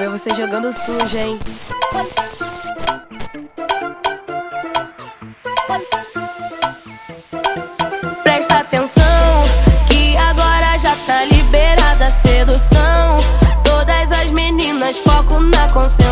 ver você jogando sujo, hein? Presta atenção, que agora já tá liberada a sedução. Todas as meninas, foco na concentração.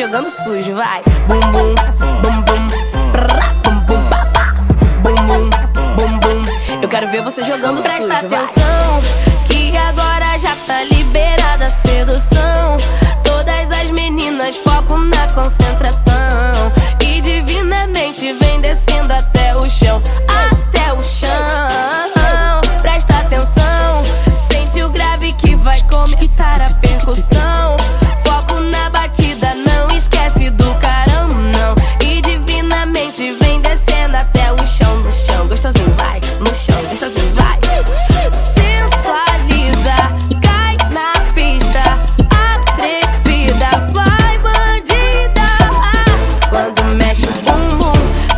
jogando sujo, vai. Bum bum, bum bum, prá, bum bum, papá. Bum bum, bum bum. Eu quero ver você jogando Presta sujo. Presta atenção, vai. que agora já tá liberada a sedução. 沉默。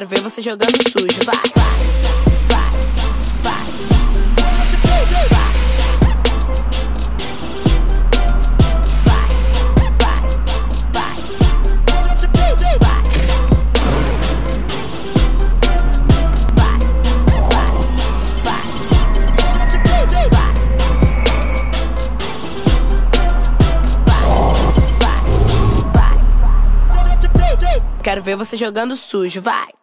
quero ver você jogando sujo. Vai, vai, vai, vai. Quero ver você jogando sujo, vai!